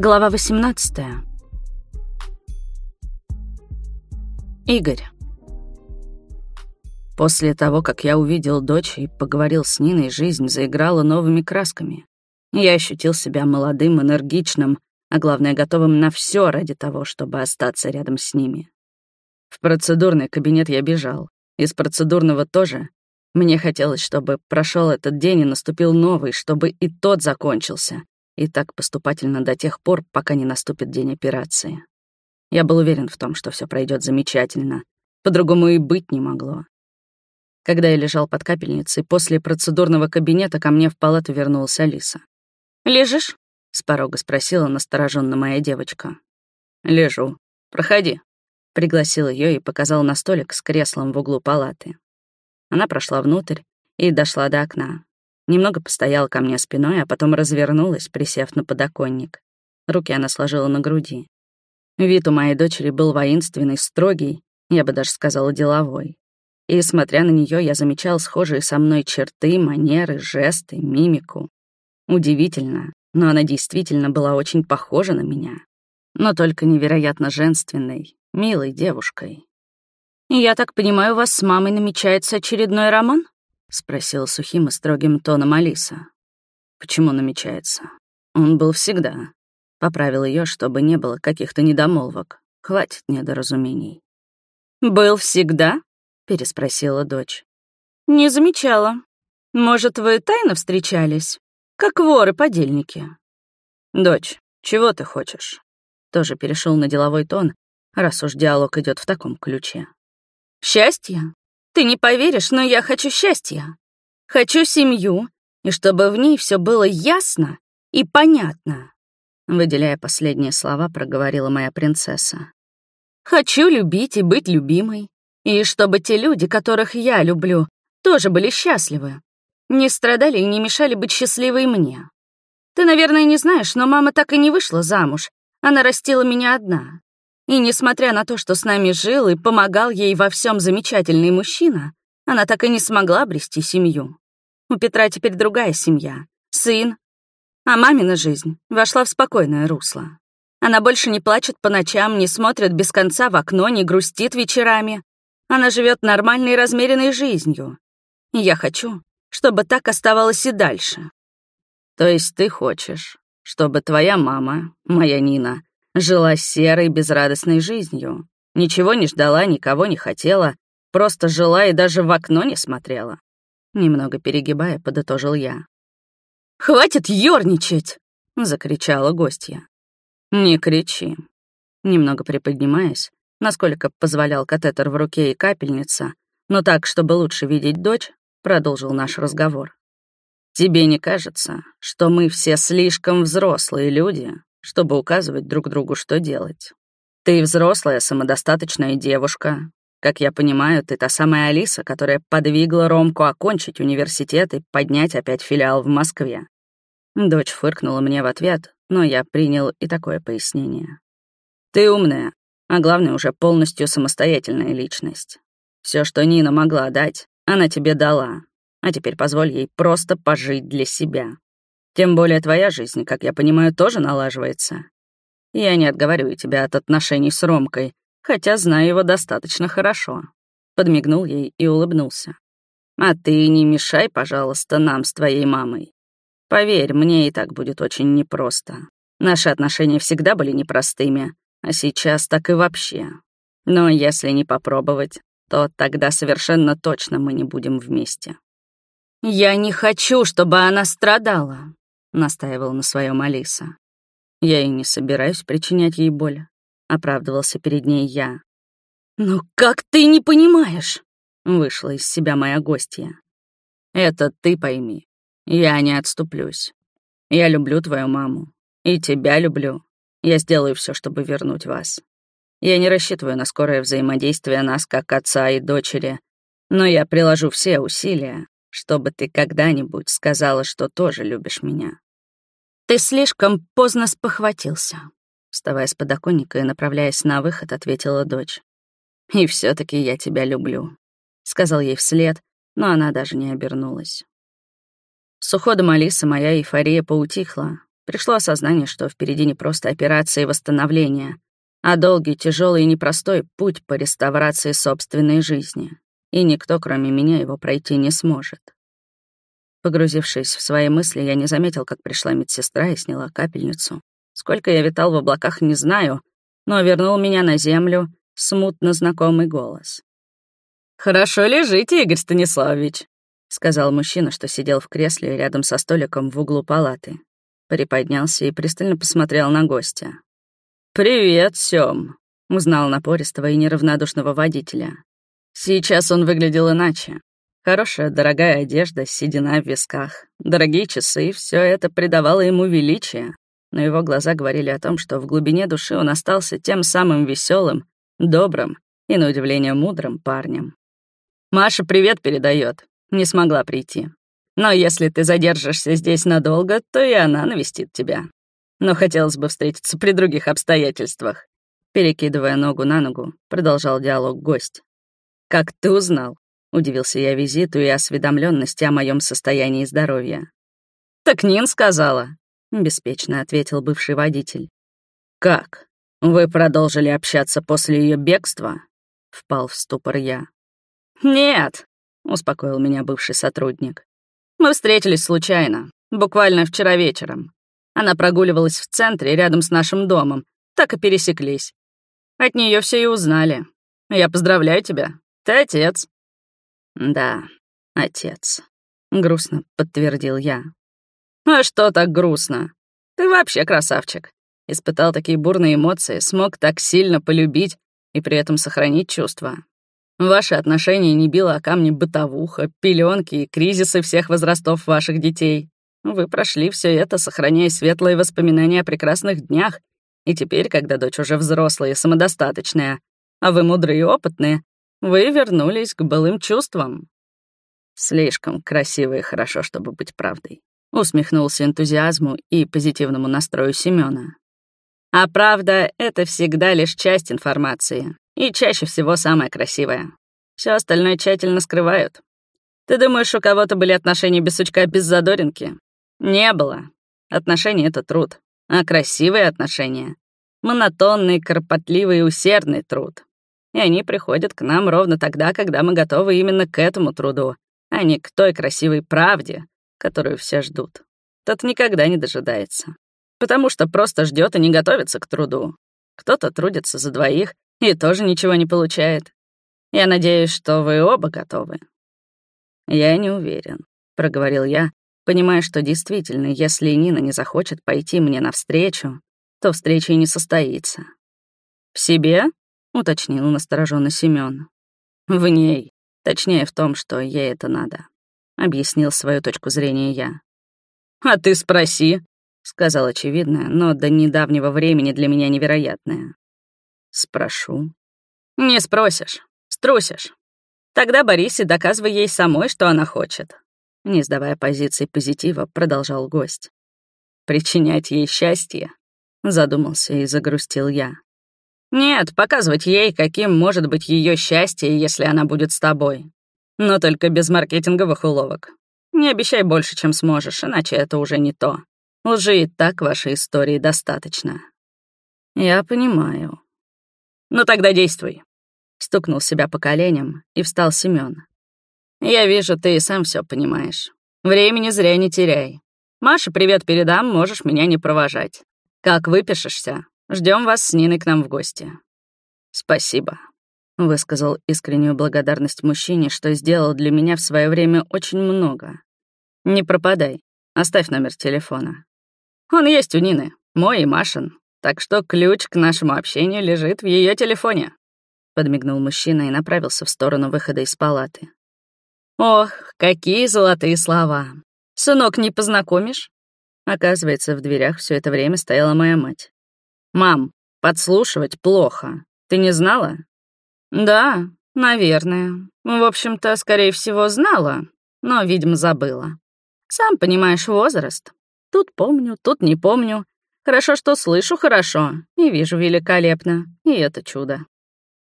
Глава 18. Игорь. После того, как я увидел дочь и поговорил с Ниной, жизнь заиграла новыми красками. Я ощутил себя молодым, энергичным, а главное, готовым на все ради того, чтобы остаться рядом с ними. В процедурный кабинет я бежал. Из процедурного тоже. Мне хотелось, чтобы прошел этот день и наступил новый, чтобы и тот закончился, и так поступательно до тех пор, пока не наступит день операции. Я был уверен в том, что все пройдет замечательно. По-другому и быть не могло. Когда я лежал под капельницей, после процедурного кабинета ко мне в палату вернулась Алиса. «Лежишь?» — с порога спросила настороженно моя девочка. «Лежу. Проходи», — пригласил ее и показал на столик с креслом в углу палаты. Она прошла внутрь и дошла до окна. Немного постояла ко мне спиной, а потом развернулась, присев на подоконник. Руки она сложила на груди. Вид у моей дочери был воинственный, строгий, я бы даже сказала, деловой. И, смотря на нее, я замечал схожие со мной черты, манеры, жесты, мимику. Удивительно, но она действительно была очень похожа на меня. Но только невероятно женственной, милой девушкой. «Я так понимаю, у вас с мамой намечается очередной роман?» — спросила сухим и строгим тоном Алиса. «Почему намечается? Он был всегда». Поправил ее, чтобы не было каких-то недомолвок. Хватит недоразумений. «Был всегда?» — переспросила дочь. «Не замечала. Может, вы тайно встречались? Как воры-подельники?» «Дочь, чего ты хочешь?» Тоже перешел на деловой тон, раз уж диалог идет в таком ключе. «Счастье? Ты не поверишь, но я хочу счастья. Хочу семью, и чтобы в ней все было ясно и понятно. Выделяя последние слова, проговорила моя принцесса. Хочу любить и быть любимой. И чтобы те люди, которых я люблю, тоже были счастливы. Не страдали и не мешали быть счастливой мне. Ты, наверное, не знаешь, но мама так и не вышла замуж. Она растила меня одна. И несмотря на то, что с нами жил и помогал ей во всем замечательный мужчина, она так и не смогла обрести семью. У Петра теперь другая семья, сын. А мамина жизнь вошла в спокойное русло. Она больше не плачет по ночам, не смотрит без конца в окно, не грустит вечерами. Она живет нормальной размеренной жизнью. И я хочу, чтобы так оставалось и дальше. То есть ты хочешь, чтобы твоя мама, моя Нина, Жила серой, безрадостной жизнью. Ничего не ждала, никого не хотела. Просто жила и даже в окно не смотрела. Немного перегибая, подытожил я. «Хватит ёрничать!» — закричала гостья. «Не кричи». Немного приподнимаясь, насколько позволял катетер в руке и капельница, но так, чтобы лучше видеть дочь, продолжил наш разговор. «Тебе не кажется, что мы все слишком взрослые люди, чтобы указывать друг другу, что делать. Ты взрослая, самодостаточная девушка. Как я понимаю, ты та самая Алиса, которая подвигла Ромку окончить университет и поднять опять филиал в Москве. Дочь фыркнула мне в ответ, но я принял и такое пояснение. Ты умная, а главное, уже полностью самостоятельная личность. Все, что Нина могла дать, она тебе дала, а теперь позволь ей просто пожить для себя. Тем более твоя жизнь, как я понимаю, тоже налаживается. Я не отговариваю тебя от отношений с Ромкой, хотя знаю его достаточно хорошо. Подмигнул ей и улыбнулся. А ты не мешай, пожалуйста, нам с твоей мамой. Поверь, мне и так будет очень непросто. Наши отношения всегда были непростыми, а сейчас так и вообще. Но если не попробовать, то тогда совершенно точно мы не будем вместе. Я не хочу, чтобы она страдала. — настаивал на своем Алиса. «Я и не собираюсь причинять ей боль», — оправдывался перед ней я. «Ну как ты не понимаешь?» — вышла из себя моя гостья. «Это ты пойми. Я не отступлюсь. Я люблю твою маму. И тебя люблю. Я сделаю все, чтобы вернуть вас. Я не рассчитываю на скорое взаимодействие нас как отца и дочери, но я приложу все усилия, чтобы ты когда-нибудь сказала, что тоже любишь меня. Ты слишком поздно спохватился. Вставая с подоконника и направляясь на выход, ответила дочь. «И все таки я тебя люблю», — сказал ей вслед, но она даже не обернулась. С уходом Алисы моя эйфория поутихла, пришло осознание, что впереди не просто операция и восстановление, а долгий, тяжелый и непростой путь по реставрации собственной жизни. И никто, кроме меня, его пройти не сможет. Погрузившись в свои мысли, я не заметил, как пришла медсестра и сняла капельницу. Сколько я витал в облаках, не знаю, но вернул меня на землю смутно знакомый голос. «Хорошо лежите, Игорь Станиславович», — сказал мужчина, что сидел в кресле рядом со столиком в углу палаты. Приподнялся и пристально посмотрел на гостя. «Привет, Сём», — узнал напористого и неравнодушного водителя. Сейчас он выглядел иначе. Хорошая, дорогая одежда, седина в висках, дорогие часы — все это придавало ему величие. Но его глаза говорили о том, что в глубине души он остался тем самым веселым, добрым и, на удивление, мудрым парнем. «Маша привет передает. Не смогла прийти. Но если ты задержишься здесь надолго, то и она навестит тебя. Но хотелось бы встретиться при других обстоятельствах». Перекидывая ногу на ногу, продолжал диалог гость. «Как ты узнал?» — удивился я визиту и осведомленности о моем состоянии здоровья. «Так Нин сказала», — беспечно ответил бывший водитель. «Как? Вы продолжили общаться после ее бегства?» — впал в ступор я. «Нет», — успокоил меня бывший сотрудник. «Мы встретились случайно, буквально вчера вечером. Она прогуливалась в центре рядом с нашим домом, так и пересеклись. От нее все и узнали. Я поздравляю тебя, ты отец». «Да, отец», — грустно подтвердил я. «А что так грустно? Ты вообще красавчик. Испытал такие бурные эмоции, смог так сильно полюбить и при этом сохранить чувства. Ваши отношения не било о камне бытовуха, пеленки и кризисы всех возрастов ваших детей. Вы прошли все это, сохраняя светлые воспоминания о прекрасных днях, и теперь, когда дочь уже взрослая и самодостаточная, а вы мудрые и опытные, вы вернулись к былым чувствам. Слишком красиво и хорошо, чтобы быть правдой. Усмехнулся энтузиазму и позитивному настрою Семёна. А правда — это всегда лишь часть информации, и чаще всего самое красивое. Все остальное тщательно скрывают. Ты думаешь, у кого-то были отношения без сучка, без задоринки? Не было. Отношения — это труд. А красивые отношения — монотонный, кропотливый и усердный труд. И они приходят к нам ровно тогда, когда мы готовы именно к этому труду, а не к той красивой правде, которую все ждут. Тот никогда не дожидается. Потому что просто ждет и не готовится к труду. Кто-то трудится за двоих, и тоже ничего не получает. Я надеюсь, что вы оба готовы». «Я не уверен», — проговорил я, понимая, что действительно, если Нина не захочет пойти мне навстречу, то встреча и не состоится. «В себе?» — уточнил настороженно Семён. «В ней. Точнее, в том, что ей это надо», — объяснил свою точку зрения я. «А ты спроси», — сказал очевидное, но до недавнего времени для меня невероятное. Спрошу. Не спросишь, струсишь. Тогда борись и доказывай ей самой, что она хочет. Не сдавая позиции позитива, продолжал гость. Причинять ей счастье? Задумался и загрустил я. Нет, показывать ей, каким может быть ее счастье, если она будет с тобой. Но только без маркетинговых уловок. Не обещай больше, чем сможешь, иначе это уже не то. Лжи и так вашей истории достаточно. Я понимаю, «Ну тогда действуй», — стукнул себя по коленям и встал Семён. «Я вижу, ты и сам все понимаешь. Времени зря не теряй. Маша, привет передам, можешь меня не провожать. Как выпишешься, ждем вас с Ниной к нам в гости». «Спасибо», — высказал искреннюю благодарность мужчине, что сделал для меня в свое время очень много. «Не пропадай, оставь номер телефона. Он есть у Нины, мой и Машин. Так что ключ к нашему общению лежит в ее телефоне», — подмигнул мужчина и направился в сторону выхода из палаты. «Ох, какие золотые слова! Сынок, не познакомишь?» Оказывается, в дверях все это время стояла моя мать. «Мам, подслушивать плохо. Ты не знала?» «Да, наверное. В общем-то, скорее всего, знала, но, видимо, забыла. Сам понимаешь, возраст. Тут помню, тут не помню. Хорошо, что слышу хорошо и вижу великолепно, и это чудо.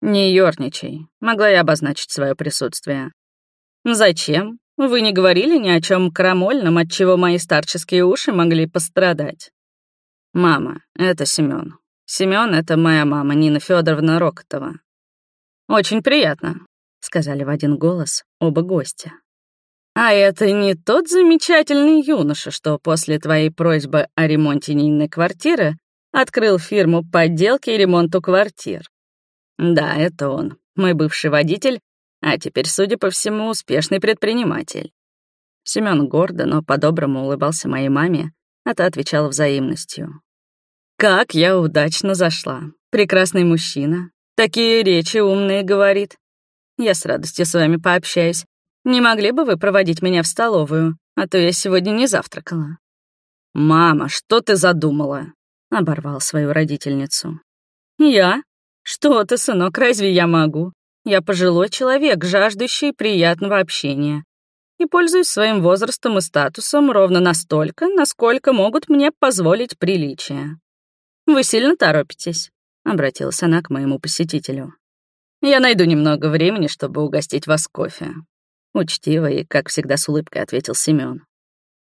Не ёрничай, могла я обозначить свое присутствие. Зачем? Вы не говорили ни о чем крамольном, от чего мои старческие уши могли пострадать. «Мама, это Семён. Семён — это моя мама, Нина Федоровна Рокотова». «Очень приятно», — сказали в один голос оба гостя. «А это не тот замечательный юноша, что после твоей просьбы о ремонте Нининой квартиры открыл фирму подделки и ремонту квартир?» «Да, это он, мой бывший водитель, а теперь, судя по всему, успешный предприниматель». Семён гордо, но по-доброму улыбался моей маме, а та отвечала взаимностью. «Как я удачно зашла. Прекрасный мужчина. Такие речи умные говорит. Я с радостью с вами пообщаюсь. Не могли бы вы проводить меня в столовую, а то я сегодня не завтракала». «Мама, что ты задумала?» — оборвал свою родительницу. «Я? Что ты, сынок, разве я могу? Я пожилой человек, жаждущий приятного общения и пользуюсь своим возрастом и статусом ровно настолько, насколько могут мне позволить приличия. «Вы сильно торопитесь?» — обратилась она к моему посетителю. «Я найду немного времени, чтобы угостить вас кофе». Учтиво и, как всегда, с улыбкой ответил Семён.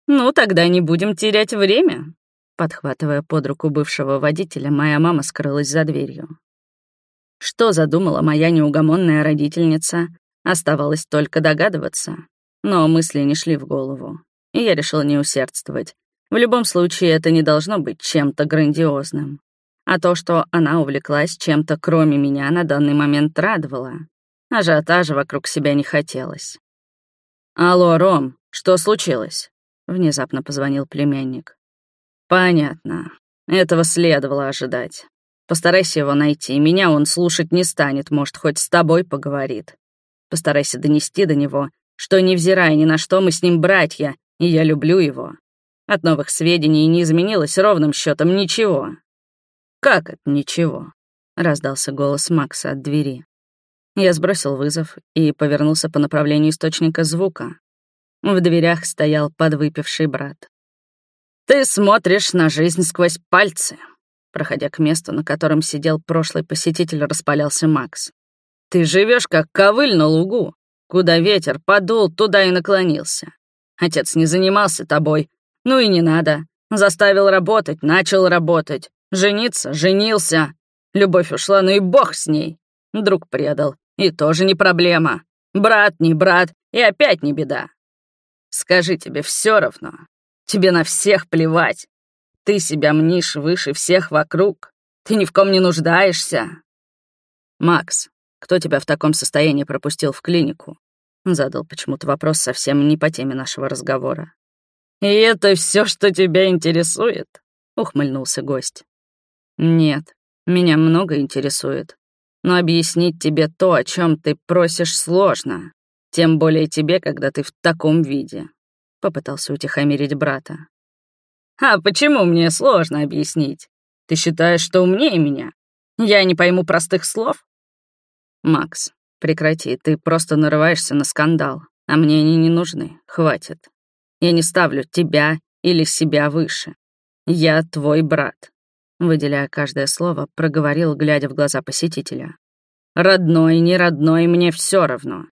«Ну, тогда не будем терять время». Подхватывая под руку бывшего водителя, моя мама скрылась за дверью. Что задумала моя неугомонная родительница, оставалось только догадываться. Но мысли не шли в голову, и я решил не усердствовать. В любом случае, это не должно быть чем-то грандиозным. А то, что она увлеклась чем-то кроме меня, на данный момент радовало. Ажиотажа вокруг себя не хотелось. «Алло, Ром, что случилось?» — внезапно позвонил племянник. «Понятно. Этого следовало ожидать. Постарайся его найти. Меня он слушать не станет, может, хоть с тобой поговорит. Постарайся донести до него, что, невзирая ни на что, мы с ним братья, и я люблю его. От новых сведений не изменилось ровным счетом ничего. «Как это ничего?» — раздался голос Макса от двери. Я сбросил вызов и повернулся по направлению источника звука. В дверях стоял подвыпивший брат. «Ты смотришь на жизнь сквозь пальцы», Проходя к месту, на котором сидел прошлый посетитель, распалялся Макс. «Ты живешь как ковыль на лугу. Куда ветер подул, туда и наклонился. Отец не занимался тобой. Ну и не надо. Заставил работать, начал работать. Жениться, женился. Любовь ушла, ну и бог с ней. Друг предал. И тоже не проблема. Брат не брат, и опять не беда. Скажи, тебе все равно. Тебе на всех плевать. Ты себя мнишь выше всех вокруг. Ты ни в ком не нуждаешься. Макс, кто тебя в таком состоянии пропустил в клинику?» Задал почему-то вопрос совсем не по теме нашего разговора. «И это все, что тебя интересует?» — ухмыльнулся гость. «Нет, меня много интересует. Но объяснить тебе то, о чем ты просишь, сложно. Тем более тебе, когда ты в таком виде», — попытался утихомирить брата. «А почему мне сложно объяснить? Ты считаешь, что умнее меня? Я не пойму простых слов?» «Макс, прекрати, ты просто нарываешься на скандал, а мне они не нужны, хватит. Я не ставлю тебя или себя выше. Я твой брат», выделяя каждое слово, проговорил, глядя в глаза посетителя. «Родной, не родной, мне все равно.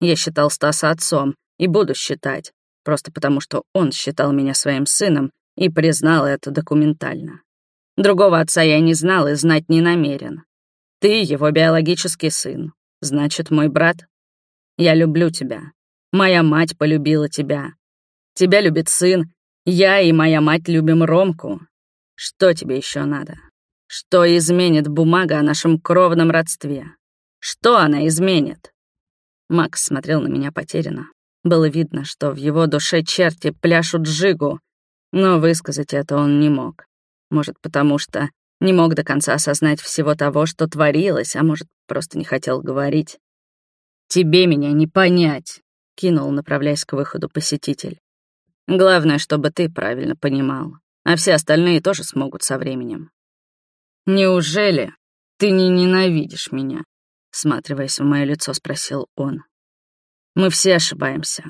Я считал Стаса отцом и буду считать, просто потому что он считал меня своим сыном и признал это документально. Другого отца я не знал и знать не намерен. Ты его биологический сын, значит, мой брат. Я люблю тебя. Моя мать полюбила тебя. Тебя любит сын. Я и моя мать любим Ромку. Что тебе еще надо? Что изменит бумага о нашем кровном родстве? Что она изменит?» Макс смотрел на меня потерянно. Было видно, что в его душе черти пляшут жигу, но высказать это он не мог. Может, потому что не мог до конца осознать всего того, что творилось, а может, просто не хотел говорить. «Тебе меня не понять», — кинул, направляясь к выходу посетитель. «Главное, чтобы ты правильно понимал, а все остальные тоже смогут со временем». «Неужели ты не ненавидишь меня?» — сматриваясь в мое лицо, спросил он. «Мы все ошибаемся.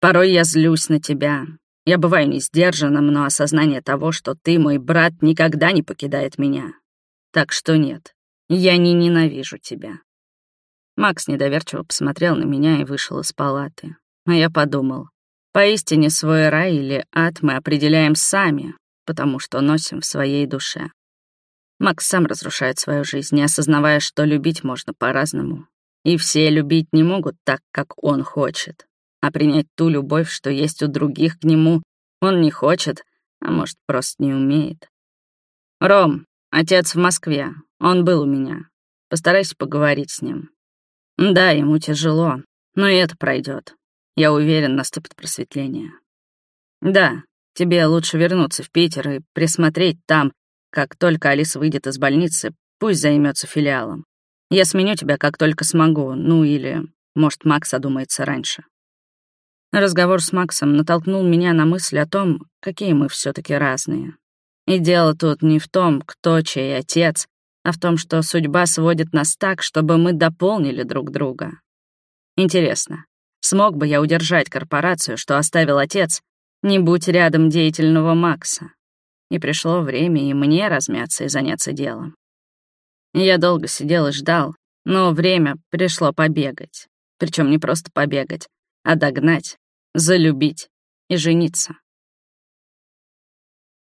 Порой я злюсь на тебя, я бываю не сдержанным, но осознание того, что ты мой брат, никогда не покидает меня. Так что нет, я не ненавижу тебя». Макс недоверчиво посмотрел на меня и вышел из палаты. А я подумал, поистине свой рай или ад мы определяем сами, потому что носим в своей душе. Макс сам разрушает свою жизнь, не осознавая, что любить можно по-разному. И все любить не могут так, как он хочет. А принять ту любовь, что есть у других к нему, он не хочет, а может, просто не умеет. «Ром, отец в Москве. Он был у меня. Постарайся поговорить с ним. Да, ему тяжело, но и это пройдет. Я уверен, наступит просветление. Да, тебе лучше вернуться в Питер и присмотреть там, как только Алиса выйдет из больницы, пусть займется филиалом. Я сменю тебя, как только смогу, ну или, может, Макс одумается раньше. Разговор с Максом натолкнул меня на мысль о том, какие мы все таки разные. И дело тут не в том, кто чей отец, а в том, что судьба сводит нас так, чтобы мы дополнили друг друга. Интересно, смог бы я удержать корпорацию, что оставил отец, не будь рядом деятельного Макса? И пришло время и мне размяться и заняться делом. Я долго сидел и ждал, но время пришло побегать. Причем не просто побегать, а догнать, залюбить и жениться.